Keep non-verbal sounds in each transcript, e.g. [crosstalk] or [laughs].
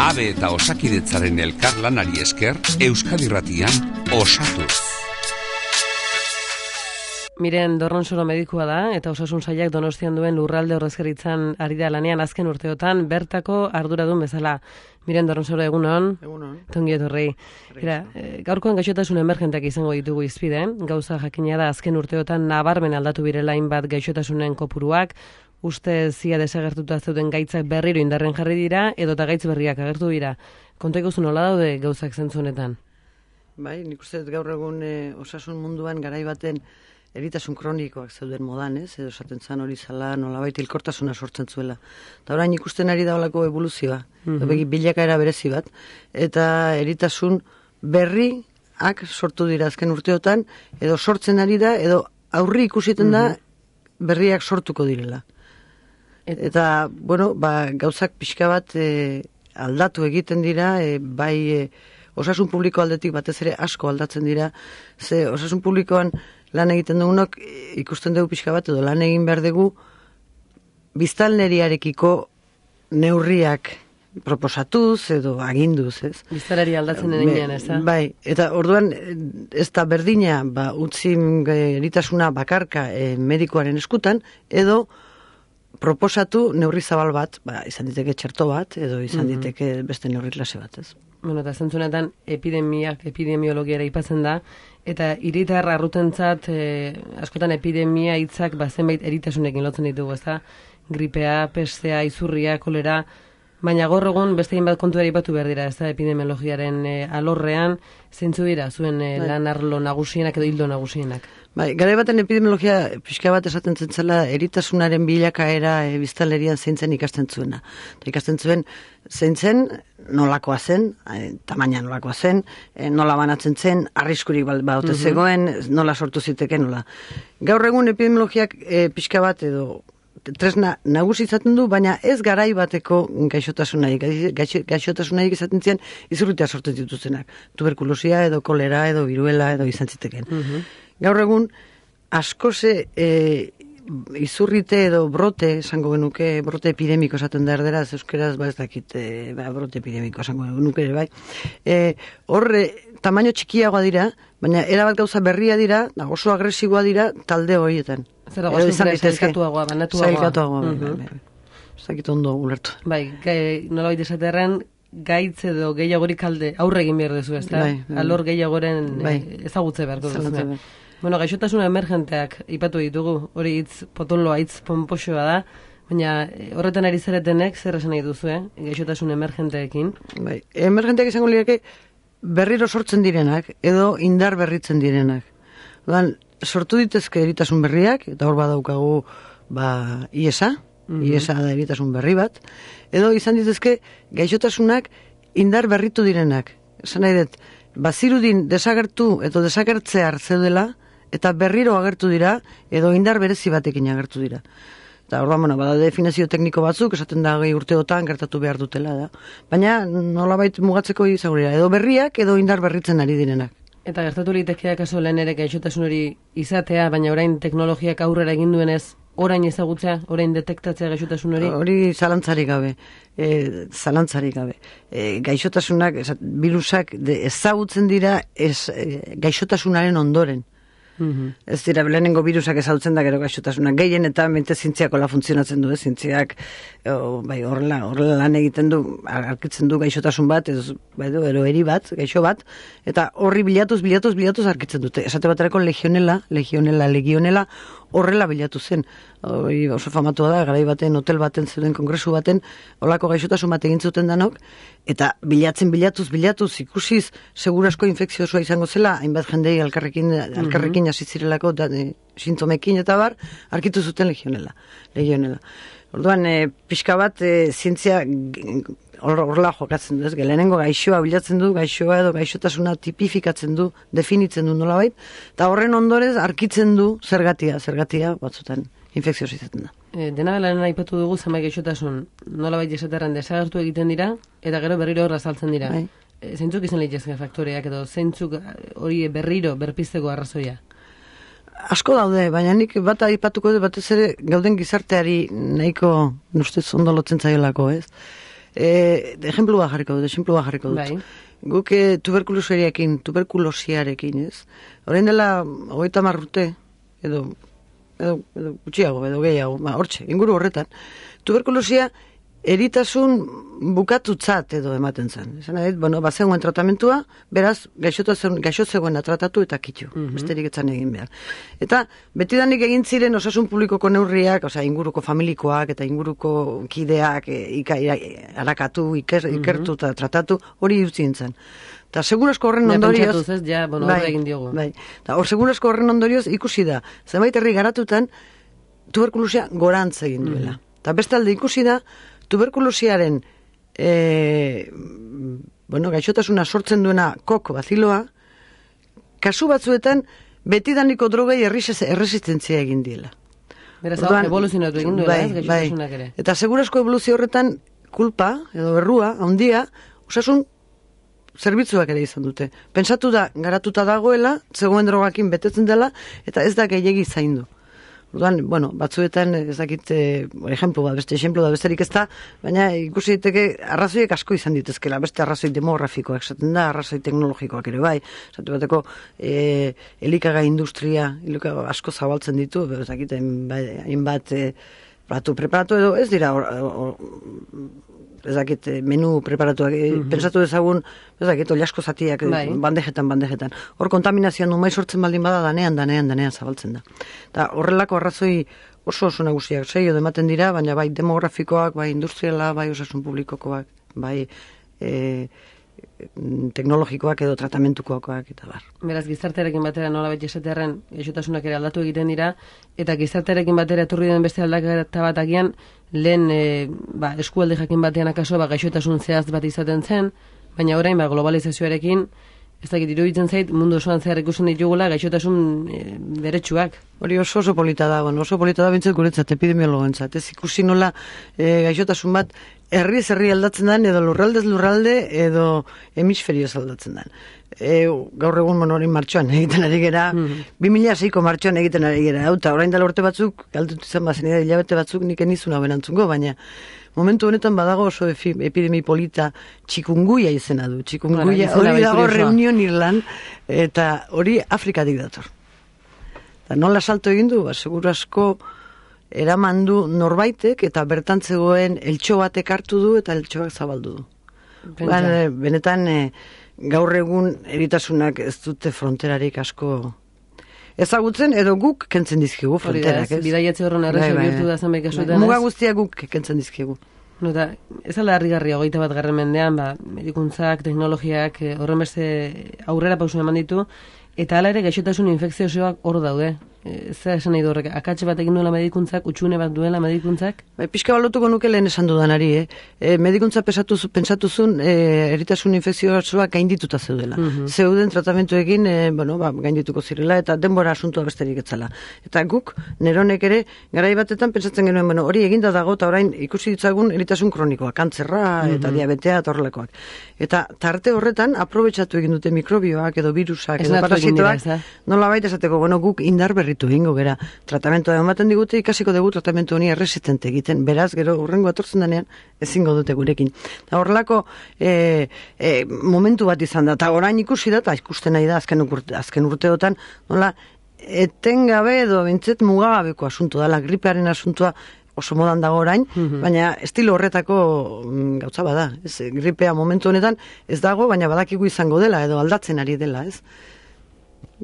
Abe eta osakidetzaren elkarlanari esker, Euskadirratian osatuz. Miren Dorronsoro medikua da eta osasun sailak Donostian duen lurralde horrezkeritzan ari da lanean azken urteotan bertako arduradun bezala. Miren Dorronsoro egunon. Egunon. Tongi etorri. Ira, e, gaurkoan gaixotasun emergentak izango ditugu izpide, gauza jakina da azken urteotan nabarmen aldatu birela hainbat gaixotasunen kopuruak, uste zia desagertuta zeuden gaitzak berriro indarren jarri dira, edo eta gaitz berriak agertu dira. Konta ikusten nola daude gauzak zentzunetan? Bai, nik uste gaur egun e, osasun munduan garai baten eritasun kronikoak zeuden modan, ez? Edo esaten zan hori zala nolabait hilkortasuna sortzen zuela. Eta orain ikusten ari da olako evoluzioa, mm -hmm. bilakaera berezi bat. Eta eritasun berriak sortu dira azken urteotan, edo sortzen ari da, edo aurri ikusiten da berriak sortuko direla. Eta, bueno, ba, gauzak pixka bat e, aldatu egiten dira, e, bai e, osasun publiko aldetik batez ere asko aldatzen dira, ze osasun publikoan lan egiten dugunok ikusten dugu pixka bat edo lan egin behar dugu biztalneriarekiko neurriak proposatuz edo aginduz, ez? Biztalari aldatzen denean, ez da? Bai, eta orduan ez da berdina, ba, utzin eritasuna bakarka e, medikoaren eskutan, edo proposatu neurri zabal bat, ba, izan diteke txerto bat, edo izan diteke beste neurri klase bat, ez? Bueno, eta zentzunetan epidemiak, epidemiologiara ipatzen da, eta iritar arrutentzat e, askotan epidemia hitzak ba zenbait eritasunekin lotzen ditugu, ezta? Gripea, pestea, izurria, kolera, baina gaur egun beste bat kontu ere ipatu behar dira, ezta epidemiologiaren e, alorrean, zeintzu dira zuen e, lan arlo nagusienak edo hildo nagusienak? Bai, gara baten epidemiologia pixka bat esaten zentzela eritasunaren bilakaera e, biztalerian zeintzen ikasten zuena. Eta ikasten zuen zeintzen nolakoa zen, e, tamaina nolakoa zen, e, nola banatzen zen, arriskurik ba, baute mm zegoen, nola sortu ziteke nola. Gaur egun epidemiologiak e, pixka bat edo tresna nagusi izaten du, baina ez garai bateko gaixotasunaik, gaixotasunaik izaten zian izurritea sortzen dituzenak. Tuberkulosia edo kolera edo viruela edo izan ziteken. Gaur egun, askoze e, izurrite edo brote, esango genuke, brote epidemiko esaten da erdera, euskeraz, ba ez dakit, e, ba, brote epidemiko esango genuke bai. E, horre, tamaino txikiagoa dira, baina erabat gauza berria dira, da, oso agresiboa dira, talde horietan. Zer dago, zailkatuagoa, banatuagoa. Zailkatuagoa, mm -hmm. Zakit ondo ulertu. Bai, gai, nola esaterren, gaitz edo gehiagorik alde aurre egin behar dezu, ezta? Bai, bai. Alor gehiagoren bai. ezagutze beharko duzu. Bueno, gaixotasuna emergenteak ipatu ditugu, hori hitz potoloa hitz pomposoa da, baina horretan ari zaretenek zer esan nahi duzu, eh? gaixotasun emergenteekin? Bai, emergenteak izango liake berriro sortzen direnak, edo indar berritzen direnak. Odan, sortu ditezke eritasun berriak, eta hor badaukagu ba, iesa, mm iesa da eritasun berri bat, edo izan ditezke gaixotasunak indar berritu direnak. Esan nahi dut, bazirudin desagertu edo desagertzea zeudela, eta berriro agertu dira, edo indar berezi batekin agertu dira. Eta hor bueno, bada definizio tekniko batzuk, esaten da gehi urteotan gertatu behar dutela da. Baina nolabait mugatzeko izagurira, edo berriak, edo indar berritzen ari direnak. Eta gertatu litekea kaso lehen ere gaixotasun hori izatea, baina orain teknologiak aurrera egin duenez, orain ezagutzea, orain detektatzea gaixotasun hori? Hori zalantzarik gabe, e, zalantzarik gabe. E, gaixotasunak, virusak ezagutzen dira ez, e, gaixotasunaren ondoren. -hmm. Ez dira, lehenengo virusak ezautzen da gero gaixotasuna. Gehien eta mente zintziako la funtzionatzen du, ez zintziak bai, horrela, horrela lan egiten du, arkitzen du gaixotasun bat, ez, bai, ero eri bat, gaixo bat, eta horri bilatuz, bilatuz, bilatuz arkitzen dute. Esate baterako legionela, legionela, legionela, horrela bilatu zen. Oi, oso famatua da, garai baten, hotel baten, zeuden kongresu baten, olako gaixotasun bat egin zuten danok, eta bilatzen bilatuz, bilatuz, ikusiz, segurasko infekziosoa izango zela, hainbat jendei alkarrekin, alkarrekin hasi zirelako, da, e, sintomekin eta bar, arkitu zuten legionela. legionela. Orduan, e, pixka bat, e, zientzia horrela jokatzen du, ez, lehenengo gaixoa bilatzen du, gaixoa edo gaixotasuna tipifikatzen du, definitzen du nolabait, eta horren ondorez arkitzen du zergatia, zergatia batzutan infekzioz izaten da. E, dena dela aipatu dugu zenbait gaixotasun nolabait esaterran desagertu egiten dira, eta gero berriro horra saltzen dira. Bai. E, zeintzuk izan lehitzezken faktoreak edo zeintzuk hori berriro berpizteko arrazoia? Asko daude, baina nik bat aipatuko dut batez ere gauden gizarteari nahiko ustez ondo lotzen zaiolako, ez? E, ejemplua jarriko dut, ejemplua jarriko dut. Bai. Guk e, tuberkulosiarekin, tuberkulosiarekin, ez? Horrein dela, hogeita marrute, edo, edo, edo gutxiago, edo gehiago, ba, hortxe, inguru horretan. Tuberkulosia eritasun bukatutzat edo ematen zen. Esan nahi, bueno, bazegoen tratamentua, beraz, gaixo zegoena tratatu eta kitxu, mm besterik etzan egin behar. Eta, betidanik egin ziren osasun publikoko neurriak, osea, inguruko familikoak eta inguruko kideak e, ika, alakatu, iker, ikertu eta tratatu, hori dutzen zen. Eta segurasko horren ondorioz... ez, ja, bueno, bai, egin diogu. Bai, eta hor segurasko horren ondorioz ikusi da, zenbait herri garatutan, tuberkulosia gorantz egin duela. Eta bestalde ikusi da, tuberkulosiaren e, bueno, gaixotasuna sortzen duena kok baziloa, kasu batzuetan betidaniko drogei erresistentzia egin diela. Beraz, Orduan, evoluzionatu egin duela, bai, gaixotasunak ere. Eta segurasko evoluzio horretan kulpa, edo berrua, handia, osasun zerbitzuak ere izan dute. Pentsatu da, garatuta dagoela, zegoen drogakin betetzen dela, eta ez da gehiagi zaindu. Orduan, bueno, batzuetan ez dakit, eh, ejemplo bat, beste ejemplo da besterik ez da, baina ikusi diteke arrazoiek asko izan ditezkela, beste arrazoi demografikoak esaten da, arrazoi teknologikoak ere bai, esatu bateko eh, elikaga industria, elikaga asko zabaltzen ditu, ez dakit, hainbat eh, platu preparatu edo ez dira or, or, ezakit, eh, menu preparatuak, mm pensatu dezagun, ezakit, oliasko zatiak, eh, bai. bandejetan, bandejetan. Hor kontaminazioa numai sortzen baldin bada, danean, danean, danean zabaltzen da. Eta horrelako arrazoi oso oso nagusiak, zei, ematen dira, baina bai demografikoak, bai industriala, bai osasun publikokoak, bai e, teknologikoak edo tratamentukoak eta bar. Beraz, gizartearekin batera nola beti esatearen esutasunak ere aldatu egiten dira, eta gizartearekin batera eturri den beste aldaketa bat agian, lehen e, ba, eskualde jakin batean akaso ba, gaixotasun zehaz bat izaten zen, baina orain ba, globalizazioarekin, ez dakit iruditzen zait, mundu osoan zehar ikusten ditugula gaixotasun e, beretsuak. Hori oso oso polita da, bueno, oso polita da bintzat guretzat, epidemiologentzat. Ez ikusi nola e, gaixotasun bat herri herri aldatzen den, edo lurraldez lurralde, edo hemisferio aldatzen den. E, gaur egun monori martxoan [laughs] egiten ari gera, mm -hmm. 2006ko martxoan egiten ari gera. Hau, orain dela urte batzuk, galdutu izan bazen, hilabete batzuk nik enizuna benantzungo, baina momentu honetan badago oso epidemi polita txikunguia izena du. Txikunguia, hori dago reunion irlan, eta hori Afrikatik dator. Eta nola salto egin du, ba, seguru asko, eraman du norbaitek eta bertantzegoen eltxo batek hartu du eta eltxoak zabaldu du. Ba, benetan e, gaur egun eritasunak ez dute fronterarik asko ezagutzen edo guk kentzen dizkigu fronterak. Ez, bidaiatze horren bai, bai. da zenbait kasuetan. Bai, muga guztiak guk kentzen dizkigu. No, da, ez ala harri hogeita bat garren mendean, ba, medikuntzak, teknologiak, eh, horren beste aurrera pausu eman ditu, eta hala ere gaixotasun infekziosoak hor daude. Eh, zer esan nahi horrek, akatxe bat egin duela medikuntzak, utxune bat duela medikuntzak? Bai, pixka balotuko nuke lehen esan dudanari, eh? E, medikuntza pesatu, pentsatu zuen e, eritasun infekzioa gaindituta zeudela. Mm Zeuden tratamentu egin, e, bueno, ba, gaindituko zirela, eta denbora asuntua besterik etzala. Eta guk, neronek ere, garai batetan pentsatzen genuen, bueno, hori eginda dago, eta orain ikusi ditzagun eritasun kronikoa, kantzerra eta mhm. diabetea eta horrelekoak. Eta tarte horretan, aprobetsatu egin dute mikrobioak edo virusak edo parasitoak, nola baita esateko, bueno, guk indar berritu egingo gera. Tratamentoa ematen digute ikasiko dugu tratamentu honi erresistente egiten. Beraz, gero urrengo atortzen denean ezingo dute gurekin. Ta horrelako e, e, momentu bat izan da. Ta orain ikusi da, eta ikusten nahi da azken, urte, azken urteotan, nola, etengabe edo bintzet mugagabeko asunto dala, gripearen asuntua oso modan dago orain, mhm. baina estilo horretako mm, gauza bada. Ez, gripea momentu honetan ez dago, baina badakigu izango dela edo aldatzen ari dela, ez?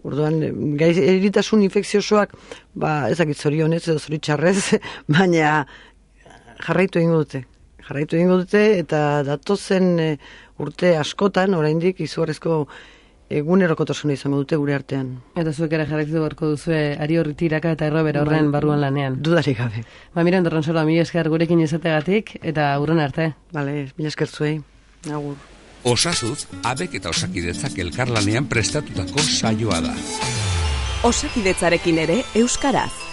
Orduan, gaiz, eritasun infekziosoak, ba, ezakit zorionez edo zoritxarrez, [laughs] baina jarraitu egingo dute. Jarraitu egingo dute, eta datozen e, urte askotan, oraindik izugarrezko egunerokotasuna izango dute gure artean. Eta zuek ere jarraitu beharko duzu ari horri tiraka eta errobera horren bai, barruan lanean. Dudarik gabe. Ba, miren, dorren sola, mi esker gurekin izategatik, eta urren arte. Bale, mi esker zuei. Agur. Osasuz, abek eta osakidetzak elkarlanean prestatutako saioa da. Osakidetzarekin ere, Euskaraz.